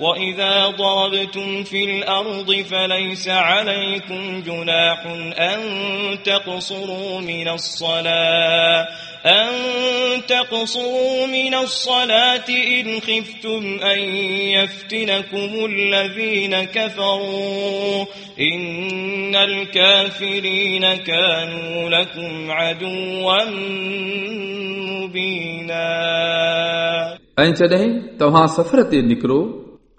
وإذا ضربتم في الأرض فليس عليكم جناح أن تقصروا من الصلاة أن تقصروا من الصلاة إن خفتم أن يفتنكم الذين كفروا إن الكافرين كانوا لكم عدوا مبينا ऐं जॾहिं तव्हां सफ़र ते निकिरो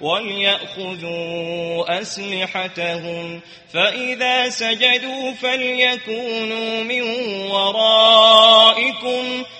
وليأخذوا أسلحتهم فإذا سجدوا فليكونوا من ورائكم.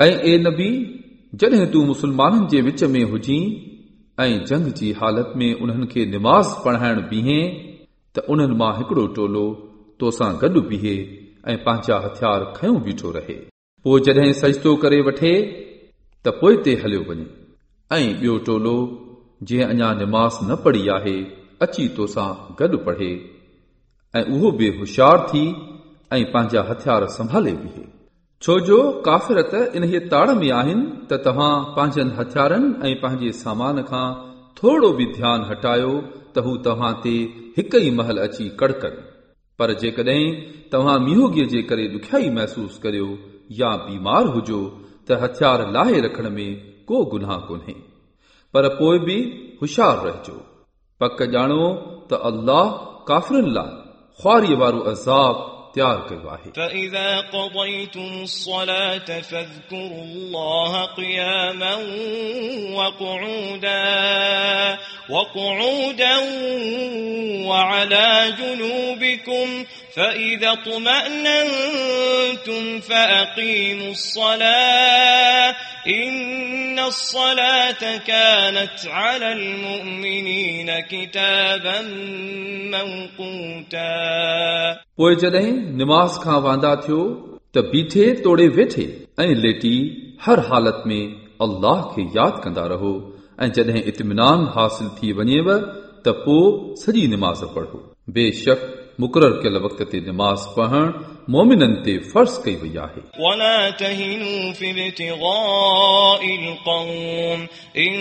ऐं ए नबी जॾहिं तूं मुस्लमाननि जे विच में हुजीं ऐं जंग जी हालत में उन्हनि खे निमाज़ पढ़ाइण बीहे त उन्हनि मां हिकिड़ो टोलो तोसां गॾु बीहे ऐं पंहिंजा हथियार खयों बीठो रहे पोइ जॾहिं सजतो करे वठे त पोइ ते हलियो वञे ऐं ॿियो टोलो जीअं अञा निमाज़ न पढ़ी आहे अची तोसां गॾु पढ़े ऐं उहो बि होशियार थी ऐं पंहिंजा हथियार संभाले बीहे छो जो काफ़िर त इन्हीअ ताड़ में आहिनि त तव्हां पंहिंजनि हथियारनि ऐं पंहिंजे सामान खां थोरो बि ध्यानु हटायो त हू तव्हां ते हिक ई महल अची कड़कनि पर जेकॾहिं तव्हां मीहोगीअ जे करे ॾुखियाई महसूस करियो या बीमार हुजो त हथियार लाहे रखण में को गुनाह कोन्हे पर पोइ बि होशियार रहिजो पक ॼाणो त अल्लाह काफ़िरनि लाइ ख्वारीअ वारो अज़ाब تیار کردو فإذا قضيتم الصلاة فاذكروا الله قياما وقعودا وقعودا وعلى جنوبكم فإذا اطمأننتم فأقيموا الصلاة إن الصلاة كانت على المؤمنين كتابا موقوتا पोइ जॾहिं निमाज़ खां वांदा थियो त बीठे तोड़े वेठे ऐं लेटी हर हालत में अल्लाह खे यादि कंदा रहो ऐं जॾहिं इत्मिनान हासिल थी वञेव त पोइ सॼी निमाज़ पढ़ो बेशक मुक़ररु कयल वक़्त ते निमाज़ पढ़णु मोमिननि ते फर्ज़ कई वई आहे ولا تهنوا في ابتغاء القوم إن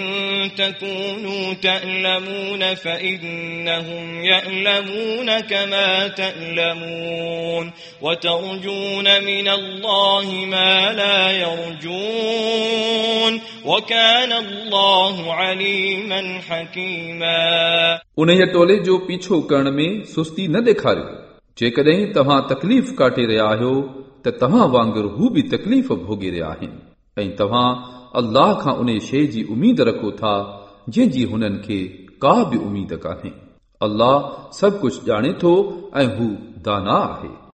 تكونوا تألمون فإنهم يألمون كما تألمون وترجون من الله ما لا يرجون وكان الله عليما حكيما उन टोले जो पीछो करण में सुस्ती न ॾेखारियो जेकॾहिं तव्हां तकलीफ़ काटे रहिया आहियो त तव्हां वांगुरु हू बि तकलीफ़ भोगे रहिया आहिनि ऐं तव्हां अल्लाह खां उन शइ जी उमीद रखो था जंहिंजी हुननि खे का बि उमीद कान्हे अल्लाह सभु कुझु ॼाणे थो ऐं हू दाना आहे